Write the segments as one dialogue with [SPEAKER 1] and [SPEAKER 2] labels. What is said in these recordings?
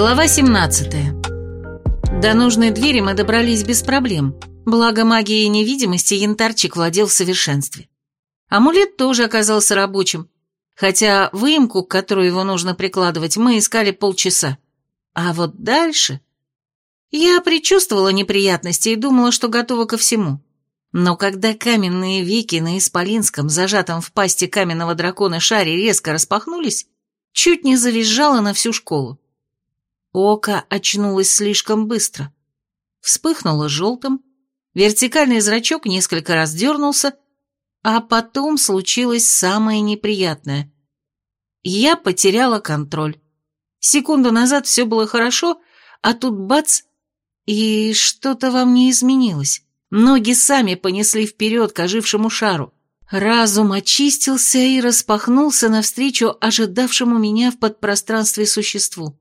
[SPEAKER 1] Глава 17. До нужной двери мы добрались без проблем, благо магией невидимости янтарчик владел в совершенстве. Амулет тоже оказался рабочим, хотя выемку, к которой его нужно прикладывать, мы искали полчаса. А вот дальше... Я предчувствовала неприятности и думала, что готова ко всему. Но когда каменные веки на Исполинском, зажатом в пасти каменного дракона шаре, резко распахнулись, чуть не завизжала на всю школу. Око очнулось слишком быстро. Вспыхнуло желтым, вертикальный зрачок несколько раз дернулся, а потом случилось самое неприятное. Я потеряла контроль. Секунду назад все было хорошо, а тут бац, и что-то во мне изменилось. Ноги сами понесли вперед к ожившему шару. Разум очистился и распахнулся навстречу ожидавшему меня в подпространстве существу.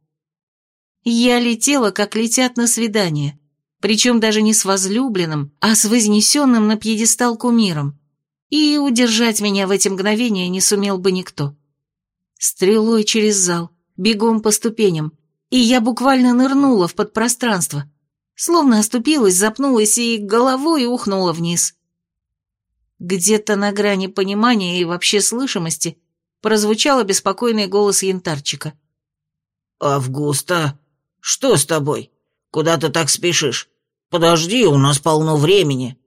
[SPEAKER 1] Я летела, как летят на свидание, причем даже не с возлюбленным, а с вознесенным на пьедестал кумиром. И удержать меня в эти мгновения не сумел бы никто. Стрелой через зал, бегом по ступеням, и я буквально нырнула в подпространство, словно оступилась, запнулась и головой ухнула вниз. Где-то на грани понимания и вообще слышимости прозвучал обеспокоенный голос янтарчика.
[SPEAKER 2] «Августа, что с тобой? Куда ты так спешишь? Подожди, у нас полно времени».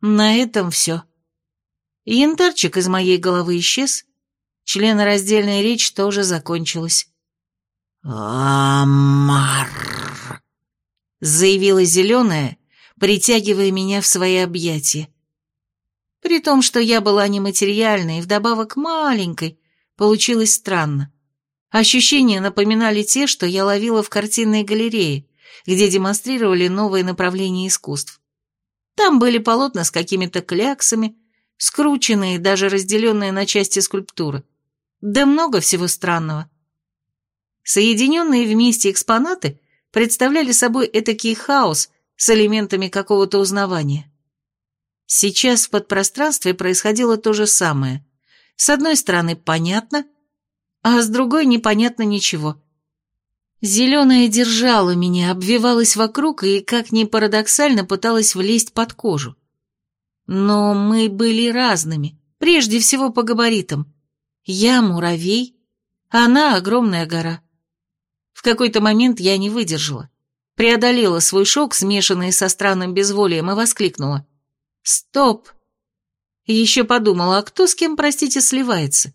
[SPEAKER 1] На этом все. Янтарчик из моей головы исчез, членораздельная речь тоже закончилась.
[SPEAKER 2] «Амар!»
[SPEAKER 1] заявила зеленая, притягивая меня в свои объятия. При том, что я была нематериальной и вдобавок маленькой, получилось странно. Ощущения напоминали те, что я ловила в картинной галерее, где демонстрировали новые направления искусств. Там были полотна с какими-то кляксами, скрученные, даже разделенные на части скульптуры. Да много всего странного. Соединенные вместе экспонаты представляли собой этакий хаос с элементами какого-то узнавания. Сейчас в подпространстве происходило то же самое. С одной стороны, понятно, а с другой непонятно ничего. Зеленая держала меня, обвивалась вокруг и, как ни парадоксально, пыталась влезть под кожу. Но мы были разными, прежде всего по габаритам. Я муравей, она огромная гора. В какой-то момент я не выдержала. Преодолела свой шок, смешанный со странным безволием, и воскликнула. «Стоп!» Еще подумала, а кто с кем, простите, сливается?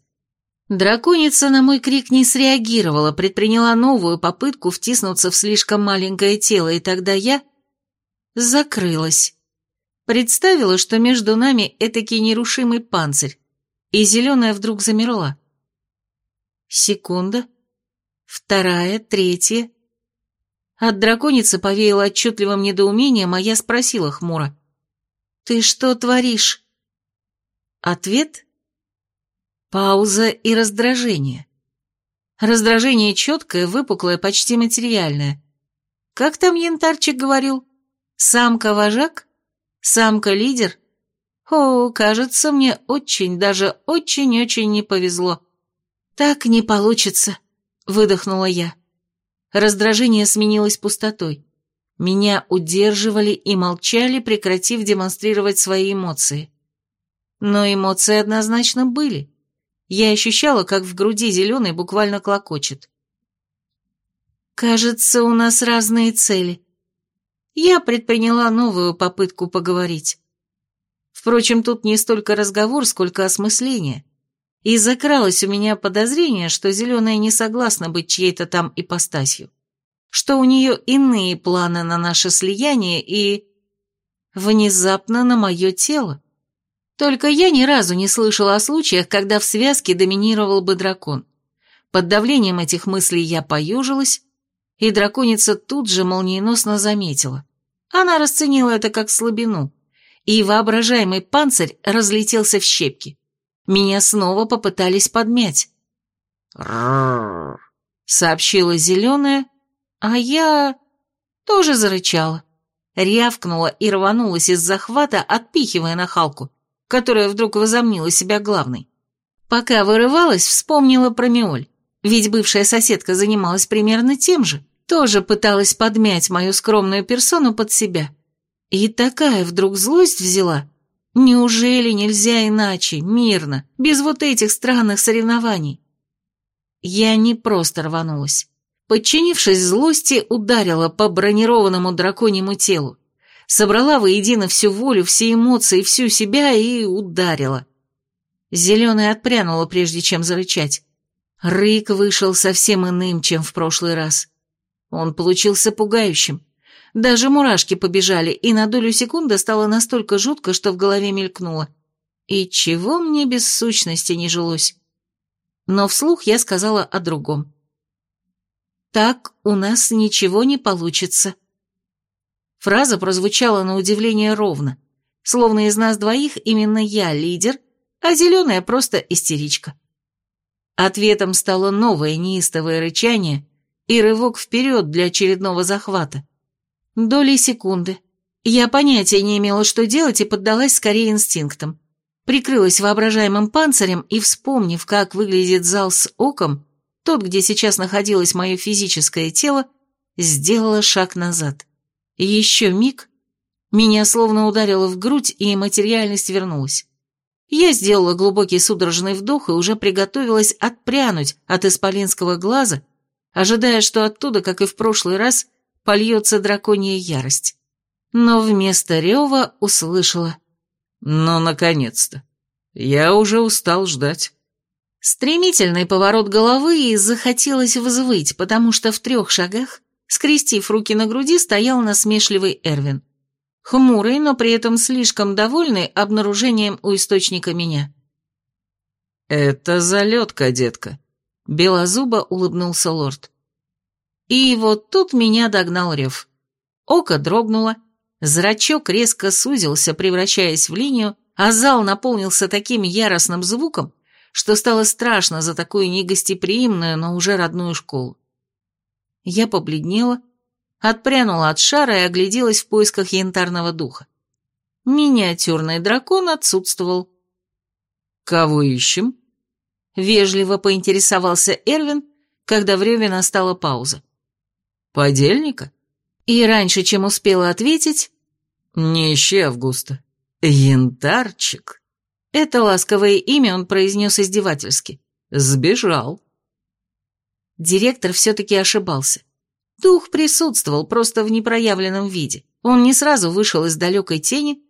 [SPEAKER 1] Драконица на мой крик не среагировала, предприняла новую попытку втиснуться в слишком маленькое тело, и тогда я закрылась. Представила, что между нами этакий нерушимый панцирь, и зеленая вдруг замерла. Секунда, вторая, третья. От драконицы повеяло отчетливым недоумением, а я спросила хмуро. «Ты что творишь?» Ответ — пауза и раздражение. Раздражение четкое, выпуклое, почти материальное. Как там янтарчик говорил? Самка-вожак? Самка-лидер? О, кажется, мне очень, даже очень-очень не повезло. Так не получится выдохнула я. Раздражение сменилось пустотой. Меня удерживали и молчали, прекратив демонстрировать свои эмоции. Но эмоции однозначно были. Я ощущала, как в груди зеленый буквально клокочет. «Кажется, у нас разные цели». Я предприняла новую попытку поговорить. Впрочем, тут не столько разговор, сколько осмысление и закралось у меня подозрение, что Зеленая не согласна быть чьей-то там ипостасью, что у нее иные планы на наше слияние и... внезапно на мое тело. Только я ни разу не слышала о случаях, когда в связке доминировал бы дракон. Под давлением этих мыслей я поюжилась, и драконица тут же молниеносно заметила. Она расценила это как слабину, и воображаемый панцирь разлетелся в щепки. Меня снова попытались подмять. сообщила зеленая, а я тоже зарычала. Рявкнула и рванулась из захвата, отпихивая нахалку, которая вдруг возомнила себя главной. Пока вырывалась, вспомнила про Миоль, ведь бывшая соседка занималась примерно тем же, тоже пыталась подмять мою скромную персону под себя. И такая вдруг злость взяла. Неужели нельзя иначе, мирно, без вот этих странных соревнований? Я не просто рванулась. Подчинившись злости, ударила по бронированному драконьему телу. Собрала воедино всю волю, все эмоции, всю себя и ударила. Зеленая отпрянула, прежде чем зарычать. Рык вышел совсем иным, чем в прошлый раз. Он получился пугающим. Даже мурашки побежали, и на долю секунды стало настолько жутко, что в голове мелькнуло. И чего мне без сущности не жилось? Но вслух я сказала о другом. «Так у нас ничего не получится». Фраза прозвучала на удивление ровно, словно из нас двоих именно я лидер, а зеленая просто истеричка. Ответом стало новое неистовое рычание и рывок вперед для очередного захвата. Доли секунды. Я понятия не имела, что делать, и поддалась скорее инстинктам. Прикрылась воображаемым панцирем и, вспомнив, как выглядит зал с оком, тот, где сейчас находилось мое физическое тело, сделала шаг назад. Еще миг, меня словно ударило в грудь, и материальность вернулась. Я сделала глубокий судорожный вдох и уже приготовилась отпрянуть от исполинского глаза, ожидая, что оттуда, как и в прошлый раз, польется драконья ярость. Но вместо рева услышала. «Ну, наконец-то! Я уже устал ждать». Стремительный поворот головы и захотелось взвыть, потому что в трех шагах, скрестив руки на груди, стоял насмешливый Эрвин хмурый, но при этом слишком довольный обнаружением у источника меня. «Это залетка, детка», — белозубо улыбнулся лорд. И вот тут меня догнал рев. Око дрогнуло, зрачок резко сузился, превращаясь в линию, а зал наполнился таким яростным звуком, что стало страшно за такую негостеприимную, но уже родную школу. Я побледнела, отпрянула от шара и огляделась в поисках янтарного духа. Миниатюрный дракон отсутствовал. «Кого ищем?» Вежливо поинтересовался Эрвин, когда в реве настала пауза. «Подельника?» И раньше, чем успела ответить... «Не ищи Августа. Янтарчик». Это ласковое имя он произнес издевательски. «Сбежал». Директор все-таки ошибался. Дух присутствовал, просто в непроявленном виде. Он не сразу вышел из далекой тени,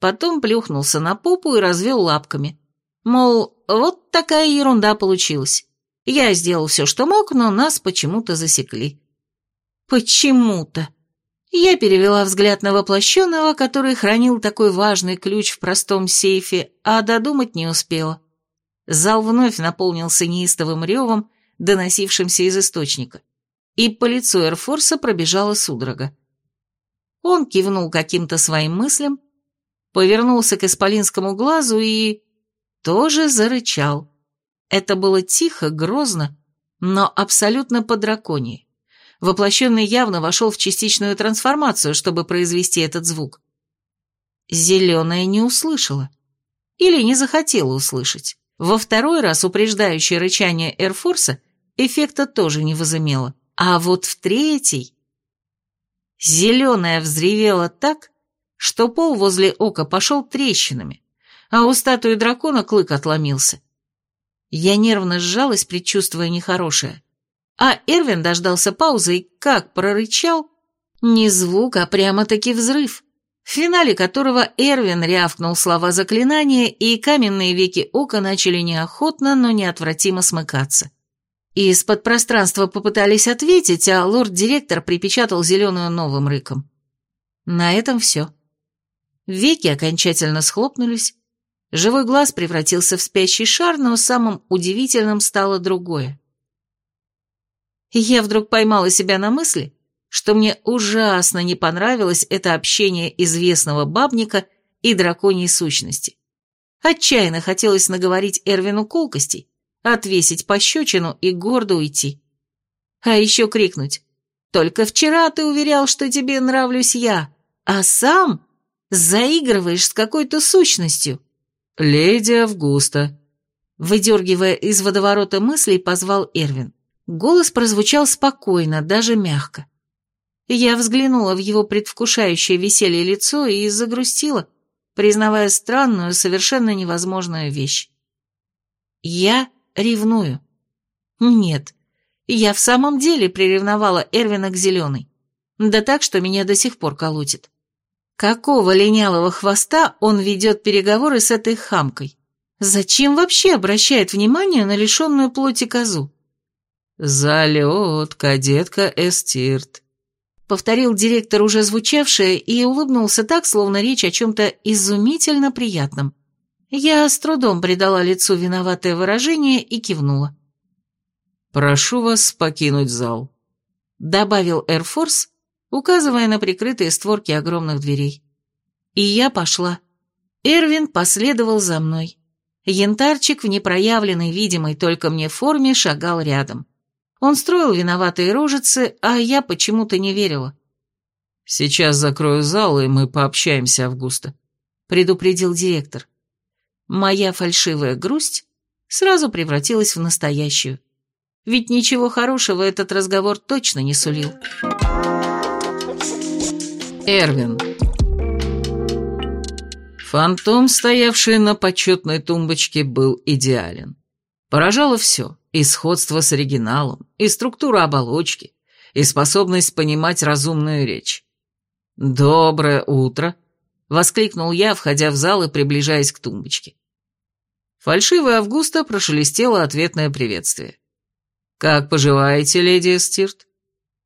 [SPEAKER 1] потом плюхнулся на попу и развел лапками. Мол, вот такая ерунда получилась. Я сделал все, что мог, но нас почему-то засекли. Почему-то. Я перевела взгляд на воплощенного, который хранил такой важный ключ в простом сейфе, а додумать не успела. Зал вновь наполнился неистовым ревом, доносившимся из источника и по лицу Эрфорса пробежала судорога. Он кивнул каким-то своим мыслям, повернулся к исполинскому глазу и... тоже зарычал. Это было тихо, грозно, но абсолютно по драконии. Воплощенный явно вошел в частичную трансформацию, чтобы произвести этот звук. Зеленая не услышала. Или не захотела услышать. Во второй раз упреждающее рычание Эрфорса эффекта тоже не возымело. А вот в третий... Зеленая взревела так, что пол возле ока пошел трещинами, а у статуи дракона клык отломился. Я нервно сжалась, предчувствуя нехорошее. А Эрвин дождался паузы и как прорычал, не звук, а прямо-таки взрыв, в финале которого Эрвин рявкнул слова заклинания, и каменные веки ока начали неохотно, но неотвратимо смыкаться. Из-под пространства попытались ответить, а лорд-директор припечатал зеленую новым рыком. На этом все. Веки окончательно схлопнулись, живой глаз превратился в спящий шар, но самым удивительным стало другое. Я вдруг поймала себя на мысли, что мне ужасно не понравилось это общение известного бабника и драконьей сущности. Отчаянно хотелось наговорить Эрвину колкостей, отвесить пощечину и гордо уйти. А еще крикнуть «Только вчера ты уверял, что тебе нравлюсь я, а сам заигрываешь с какой-то сущностью». «Леди Августа», выдергивая из водоворота мыслей, позвал Эрвин. Голос прозвучал спокойно, даже мягко. Я взглянула в его предвкушающее веселье лицо и загрустила, признавая странную, совершенно невозможную вещь. Я ревную. Нет, я в самом деле приревновала Эрвина к зеленой. Да так, что меня до сих пор колотит. Какого линялого хвоста он ведет переговоры с этой хамкой? Зачем вообще обращает внимание на лишенную плоти козу?
[SPEAKER 3] «Залет, кадетка Эстирт», —
[SPEAKER 1] повторил директор уже звучавшее и улыбнулся так, словно речь о чем-то изумительно приятном. Я с трудом придала лицу виноватое выражение и кивнула.
[SPEAKER 3] «Прошу вас покинуть зал», —
[SPEAKER 1] добавил Эрфорс, указывая на прикрытые створки огромных дверей. И я пошла. Эрвин последовал за мной. Янтарчик в непроявленной, видимой только мне форме шагал рядом. Он строил виноватые рожицы, а я почему-то не верила.
[SPEAKER 3] «Сейчас закрою зал, и мы пообщаемся, Августа», — предупредил директор.
[SPEAKER 1] Моя фальшивая грусть сразу превратилась в настоящую. Ведь ничего хорошего этот разговор точно не сулил.
[SPEAKER 3] Эрвин. Фантом, стоявший на почетной тумбочке, был идеален. Поражало все, и сходство с оригиналом, и структура оболочки, и способность понимать разумную речь. «Доброе утро!» — воскликнул я, входя в зал и приближаясь к тумбочке. Фальшивая Августа прошелестела ответное приветствие. «Как поживаете, леди Стирт?»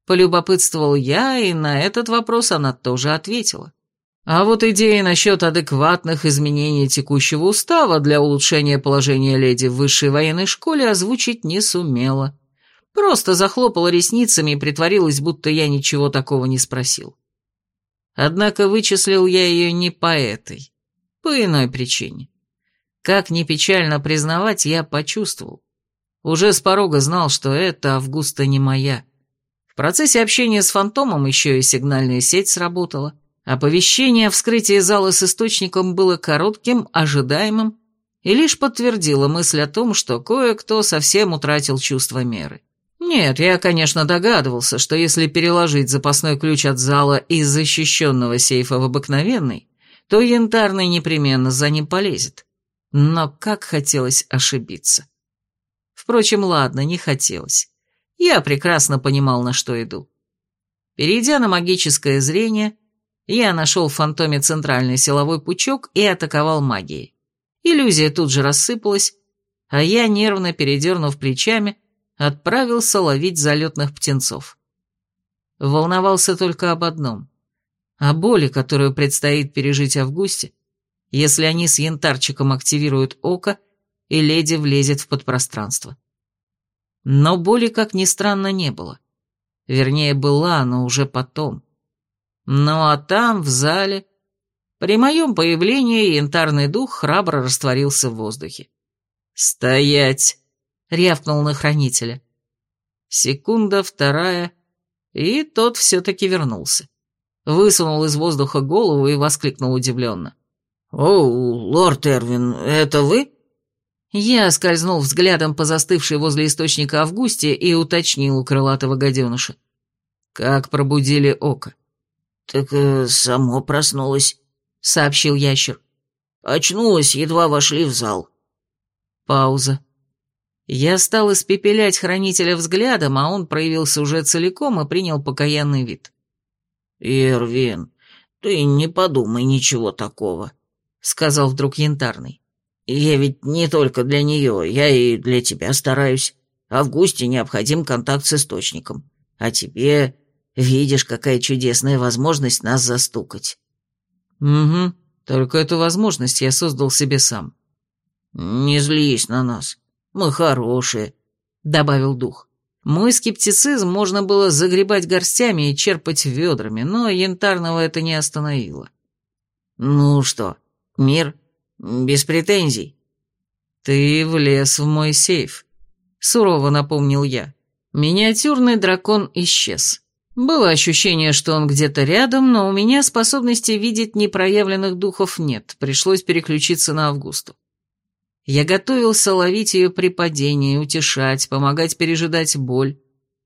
[SPEAKER 3] Полюбопытствовал я, и на этот вопрос она тоже ответила. А вот идея насчет адекватных изменений текущего устава для улучшения положения леди в высшей военной школе озвучить не сумела. Просто захлопала ресницами и притворилась, будто я ничего такого не спросил. Однако вычислил я ее не по этой, по иной причине. Как ни печально признавать, я почувствовал. Уже с порога знал, что это Августа не моя процессе общения с фантомом еще и сигнальная сеть сработала. Оповещение о вскрытии зала с источником было коротким, ожидаемым, и лишь подтвердило мысль о том, что кое-кто совсем утратил чувство меры. Нет, я, конечно, догадывался, что если переложить запасной ключ от зала из защищенного сейфа в обыкновенный, то янтарный непременно за ним полезет. Но как хотелось ошибиться. Впрочем, ладно, не хотелось. Я прекрасно понимал, на что иду. Перейдя на магическое зрение, я нашел в фантоме центральный силовой пучок и атаковал магией. Иллюзия тут же рассыпалась, а я, нервно передернув плечами, отправился ловить залетных птенцов. Волновался только об одном — о боли, которую предстоит пережить Августе, если они с янтарчиком активируют око, и леди влезет в подпространство. Но боли, как ни странно, не было. Вернее, была, но уже потом. Ну а там, в зале, при моем появлении янтарный дух храбро растворился в воздухе. «Стоять!» — рявкнул на хранителя. Секунда, вторая, и тот все-таки вернулся. Высунул из воздуха голову и воскликнул удивленно.
[SPEAKER 2] «О, лорд Эрвин, это вы?»
[SPEAKER 1] Я скользнул взглядом по застывшей возле источника Августе и уточнил у крылатого гаденыша. «Как пробудили око?»
[SPEAKER 2] «Так э, само проснулось», — сообщил ящер. «Очнулась, едва вошли в зал».
[SPEAKER 1] Пауза. Я стал испепелять хранителя взглядом, а он проявился уже целиком и принял покаянный вид.
[SPEAKER 2] «Ирвин, ты не подумай ничего такого», — сказал вдруг Янтарный. Я ведь не только для нее, я и для тебя стараюсь. Августе необходим контакт с источником. А тебе, видишь, какая чудесная возможность нас застукать».
[SPEAKER 1] «Угу, только эту возможность я создал себе сам».
[SPEAKER 2] «Не злись на нас, мы хорошие», — добавил дух.
[SPEAKER 1] Мой скептицизм можно было загребать горстями и черпать ведрами, но янтарного это не остановило.
[SPEAKER 2] «Ну что, мир?» Без претензий.
[SPEAKER 1] Ты влез в мой сейф, сурово напомнил я. Миниатюрный дракон исчез. Было ощущение, что он где-то рядом, но у меня способности видеть непроявленных духов нет, пришлось переключиться на Августу.
[SPEAKER 3] Я готовился ловить ее при падении, утешать, помогать пережидать боль.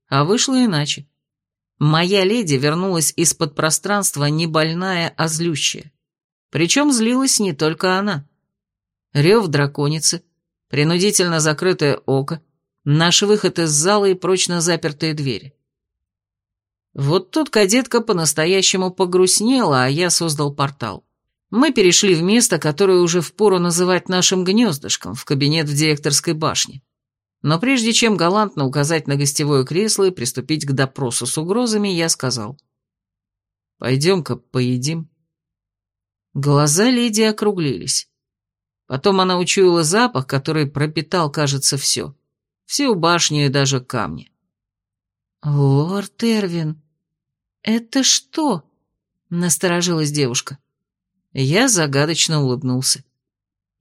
[SPEAKER 3] А вышло иначе. Моя леди вернулась из-под пространства не больная, а злющая. Причем злилась не только она. Рев драконицы, принудительно закрытое око, наш выход из зала и прочно запертые двери. Вот тут кадетка по-настоящему погрустнела, а я создал портал. Мы перешли в место, которое уже впору называть нашим гнездышком, в кабинет в директорской башне. Но прежде чем галантно указать на гостевое кресло и приступить к допросу с угрозами, я сказал. «Пойдем-ка поедим». Глаза леди округлились. Потом она учуяла запах, который пропитал, кажется, все. Всю башню и даже камни.
[SPEAKER 1] «Лорд Эрвин, это что?» — насторожилась девушка.
[SPEAKER 3] Я загадочно улыбнулся.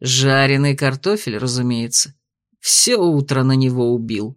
[SPEAKER 3] Жареный картофель, разумеется. Все утро на него убил.